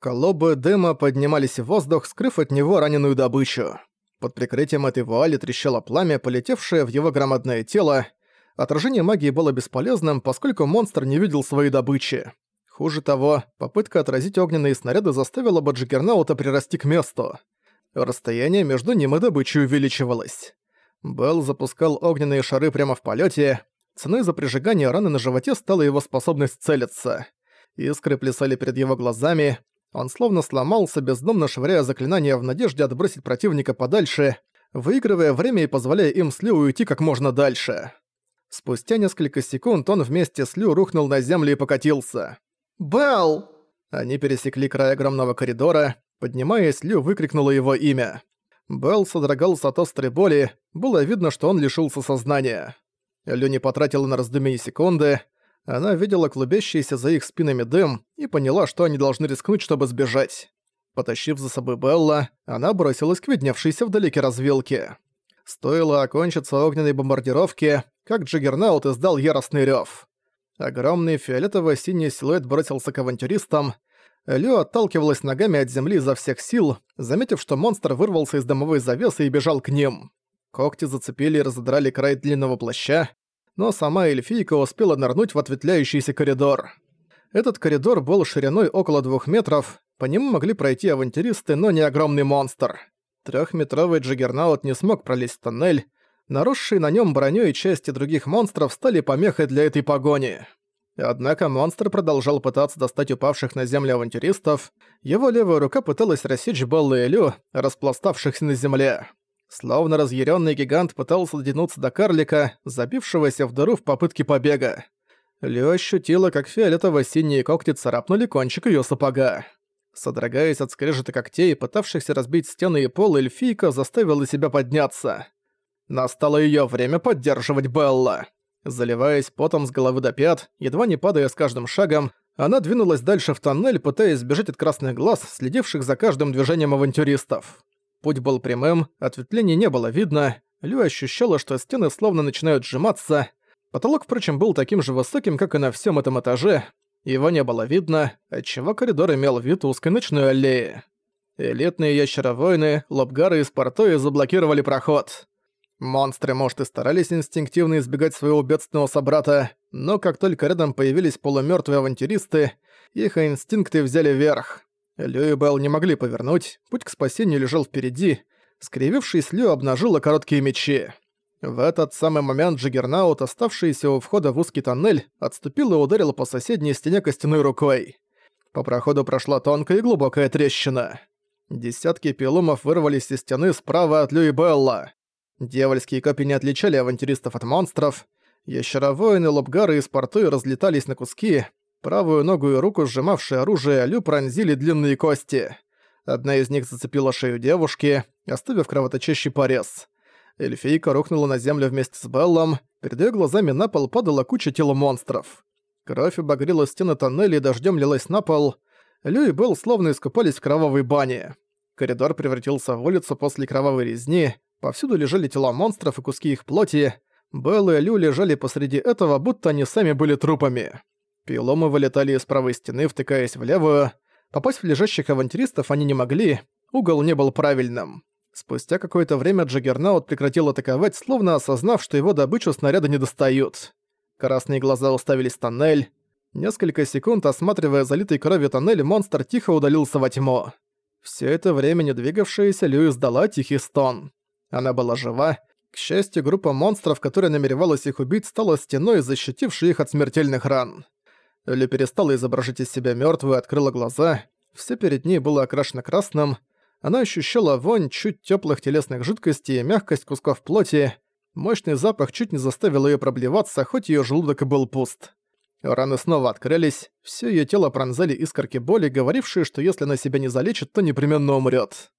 Колобы дыма поднимались в воздух, скрыв от него раненую добычу. Под прикрытием этой вуали трещало пламя, полетевшее в его громадное тело. Отражение магии было бесполезным, поскольку монстр не видел своей добычи. Хуже того, попытка отразить огненные снаряды заставила бы Джиггернаута прирасти к месту. Расстояние между ним и добычей увеличивалось. Белл запускал огненные шары прямо в полете. Ценой за прижигание раны на животе стала его способность целиться. Искры плясали перед его глазами. Он словно сломался, бездомно швыряя заклинания в надежде отбросить противника подальше, выигрывая время и позволяя им с Лю уйти как можно дальше. Спустя несколько секунд он вместе с Лю рухнул на землю и покатился. «Белл!» Они пересекли край огромного коридора. Поднимаясь, Лю выкрикнула его имя. Белл содрогался от острой боли, было видно, что он лишился сознания. Лю не потратила на раздумье секунды, она видела клубящийся за их спинами дым и поняла, что они должны рискнуть, чтобы сбежать. Потащив за собой Белла, она бросилась к видневшейся вдалеке развилке. Стоило окончиться огненной бомбардировке, как Джиггернаут издал яростный рёв. Огромный фиолетово-синий силуэт бросился к авантюристам. Лю отталкивалась ногами от земли изо всех сил, заметив, что монстр вырвался из дымовой завесы и бежал к ним. Когти зацепили и разодрали край длинного плаща, но сама эльфийка успела нырнуть в ответвляющийся коридор. Этот коридор был шириной около двух метров, по нему могли пройти авантюристы, но не огромный монстр. Трехметровый джиггернаут не смог пролезть в тоннель, наросшие на нем броню и части других монстров стали помехой для этой погони. Однако монстр продолжал пытаться достать упавших на землю авантюристов, его левая рука пыталась рассечь Беллу и Лю, распластавшихся на земле. Словно разъяренный гигант пытался дотянуться до карлика, забившегося в дыру в попытке побега. Лё ощутила, как фиолетово-синие когти царапнули кончик ее сапога. Содрогаясь от скрежета когтей, пытавшихся разбить стены и пол, эльфийка заставила себя подняться. Настало ее время поддерживать Белла. Заливаясь потом с головы до пят, едва не падая с каждым шагом, она двинулась дальше в тоннель, пытаясь сбежать от красных глаз, следивших за каждым движением авантюристов. Путь был прямым, ответвлений не было видно, Лю ощущала, что стены словно начинают сжиматься. Потолок, впрочем, был таким же высоким, как и на всем этом этаже. Его не было видно, отчего коридор имел вид узкой ночной аллеи. Элитные ящеровойны, лобгары и спартои заблокировали проход. Монстры, может, и старались инстинктивно избегать своего бедственного собрата, но как только рядом появились полумёртвые авантюристы, их инстинкты взяли верх. Лю и Белл не могли повернуть, путь к спасению лежал впереди. Скривившись, Лю обнажила короткие мечи. В этот самый момент Джиггернаут, оставшийся у входа в узкий тоннель, отступил и ударил по соседней стене костяной рукой. По проходу прошла тонкая и глубокая трещина. Десятки пилумов вырвались из стены справа от Лю и Белла. Дьявольские копии не отличали авантюристов от монстров. Ящеровоины, лобгары и спорты разлетались на куски, Правую ногу и руку, сжимавшие оружие, Лю пронзили длинные кости. Одна из них зацепила шею девушки, оставив кровоточащий порез. Эльфийка рухнула на землю вместе с Беллом, перед её глазами на пол падала куча тел монстров. Кровь обогрела стены тоннеля и дождём лилась на пол. Лю и Белл словно искупались в кровавой бане. Коридор превратился в улицу после кровавой резни, повсюду лежали тела монстров и куски их плоти. Белл и Лю лежали посреди этого, будто они сами были трупами. Пиломы вылетали из правой стены, втыкаясь в левую. Попасть в лежащих авантюристов они не могли, угол не был правильным. Спустя какое-то время Джаггернаут прекратил атаковать, словно осознав, что его добычу снаряда не достают. Красные глаза уставились в тоннель. Несколько секунд, осматривая залитый кровью тоннель, монстр тихо удалился во тьму. Все это время не двигавшаяся Льюис дала тихий стон. Она была жива. К счастью, группа монстров, которая намеревалась их убить, стала стеной, защитившей их от смертельных ран. Лю перестала изображать из себя мёртвую и открыла глаза. Все перед ней было окрашено красным. Она ощущала вонь чуть тёплых телесных жидкостей и мягкость кусков плоти. Мощный запах чуть не заставил её проблеваться, хоть её желудок и был пуст. Раны снова открылись, всё её тело пронзали искорки боли, говорившие, что если она себя не залечит, то непременно умрёт.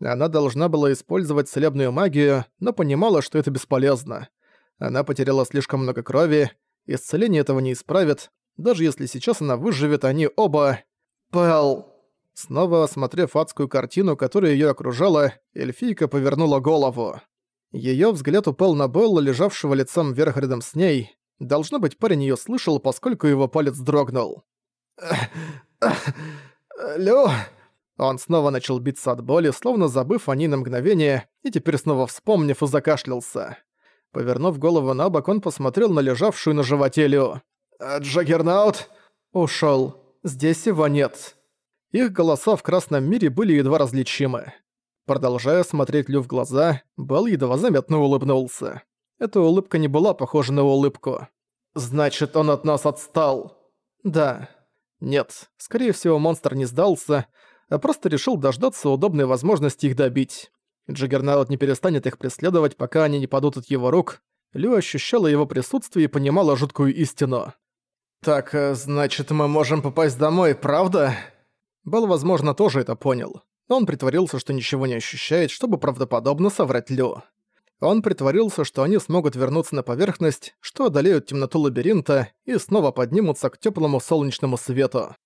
Она должна была использовать целебную магию, но понимала, что это бесполезно. Она потеряла слишком много крови, исцеление этого не исправит, даже если сейчас она выживет, они оба... Пэл... Снова осмотрев адскую картину, которая её окружала, эльфийка повернула голову. Её взгляд упал на Белла, лежавшего лицом вверх рядом с ней. Должно быть, парень её слышал, поскольку его палец дрогнул. Лё...» Он снова начал биться от боли, словно забыв о ней на мгновение, и теперь снова вспомнив и закашлялся. Повернув голову на бок, он посмотрел на лежавшую на животе Лю. «Джаггернаут?» «Ушёл. Здесь его нет». Их голоса в красном мире были едва различимы. Продолжая смотреть Лю в глаза, Белл едва заметно улыбнулся. Эта улыбка не была похожа на улыбку. «Значит, он от нас отстал?» «Да». Нет, скорее всего, монстр не сдался, а просто решил дождаться удобной возможности их добить. Джиггернаут не перестанет их преследовать, пока они не падут от его рук. Лю ощущала его присутствие и понимала жуткую истину. «Так, э, значит, мы можем попасть домой, правда?» Белл, возможно, тоже это понял. Он притворился, что ничего не ощущает, чтобы правдоподобно соврать Лю. Он притворился, что они смогут вернуться на поверхность, что одолеют темноту лабиринта и снова поднимутся к теплому солнечному свету.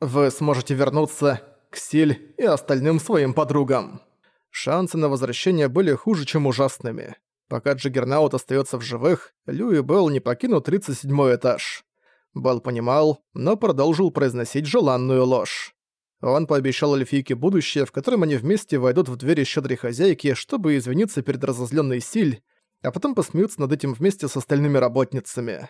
Вы сможете вернуться к Силь и остальным своим подругам. Шансы на возвращение были хуже, чем ужасными. Пока Джиггернаут остается в живых, Лю и Белл не покинут 37 этаж. Белл понимал, но продолжил произносить желанную ложь. Он пообещал эльфийке будущее, в котором они вместе войдут в двери щедрой хозяйки, чтобы извиниться перед разозленной Силь, а потом посмеются над этим вместе с остальными работницами.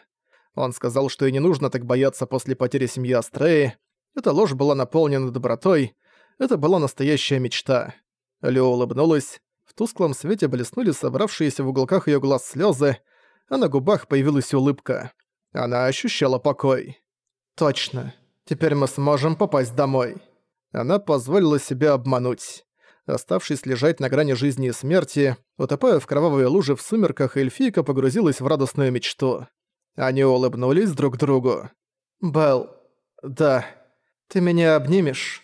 Он сказал, что и не нужно так бояться после потери семьи Астреи. Эта ложь была наполнена добротой. Это была настоящая мечта. Лео улыбнулась. В тусклом свете блеснули собравшиеся в уголках её глаз слёзы, а на губах появилась улыбка. Она ощущала покой. «Точно. Теперь мы сможем попасть домой». Она позволила себя обмануть. Оставшись лежать на грани жизни и смерти, утопая в кровавые лужи в сумерках, эльфийка погрузилась в радостную мечту. Они улыбнулись друг другу. «Белл, да, ты меня обнимешь?»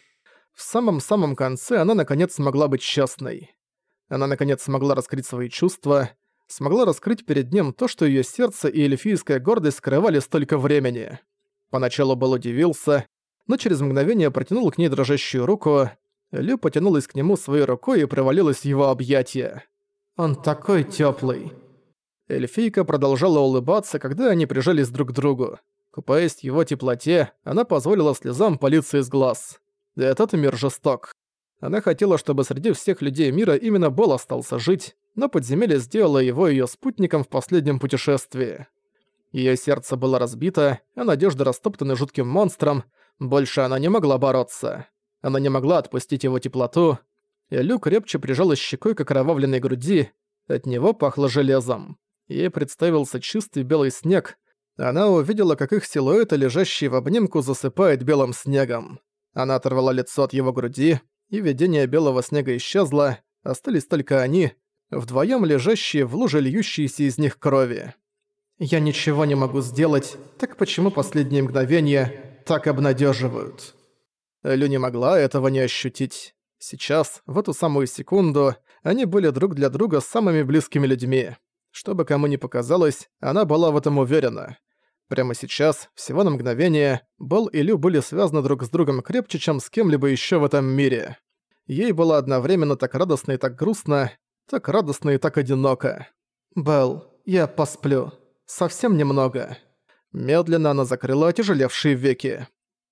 В самом-самом конце она наконец смогла быть счастной. Она наконец смогла раскрыть свои чувства, смогла раскрыть перед ним то, что её сердце и эльфийская гордость скрывали столько времени. Поначалу Белл удивился, но через мгновение протянул к ней дрожащую руку. Лю потянулась к нему своей рукой и провалилась в его объятия. «Он такой тёплый». Эльфийка продолжала улыбаться, когда они прижались друг к другу. Купаясь в его теплоте, она позволила слезам палиться из глаз. Этот мир жесток. Она хотела, чтобы среди всех людей мира именно Бол остался жить, но подземелье сделало его её спутником в последнем путешествии. Её сердце было разбито, а надежды растоптаны жутким монстром, больше она не могла бороться. Она не могла отпустить его теплоту, и Лю крепче прижалась щекой к окровавленной груди, от него пахло железом. Ей представился чистый белый снег, она увидела, как их силуэты, лежащие в обнимку, засыпает белым снегом. Она оторвала лицо от его груди, и видение белого снега исчезло, остались только они, вдвоем лежащие в луже льющиеся из них крови. «Я ничего не могу сделать, так почему последние мгновения так обнадеживают. Лю не могла этого не ощутить. Сейчас, в эту самую секунду, они были друг для друга самыми близкими людьми. Что бы кому ни показалось, она была в этом уверена. Прямо сейчас, всего на мгновение, Белл и Лю были связаны друг с другом крепче, чем с кем-либо еще в этом мире. Ей было одновременно так радостно и так грустно, так радостно и так одиноко. «Белл, я посплю. Совсем немного». Медленно она закрыла отяжелевшие веки.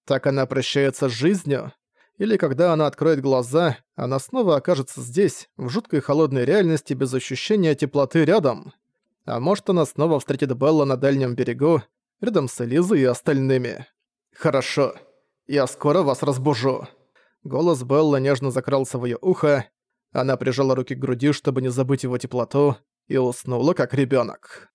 Так она прощается с жизнью? Или когда она откроет глаза, она снова окажется здесь, в жуткой холодной реальности без ощущения теплоты рядом? А может она снова встретит Белла на дальнем берегу, рядом с Элизой и остальными? Хорошо. Я скоро вас разбужу. Голос Белла нежно закрался в её ухо, она прижала руки к груди, чтобы не забыть его теплоту, и уснула как ребёнок.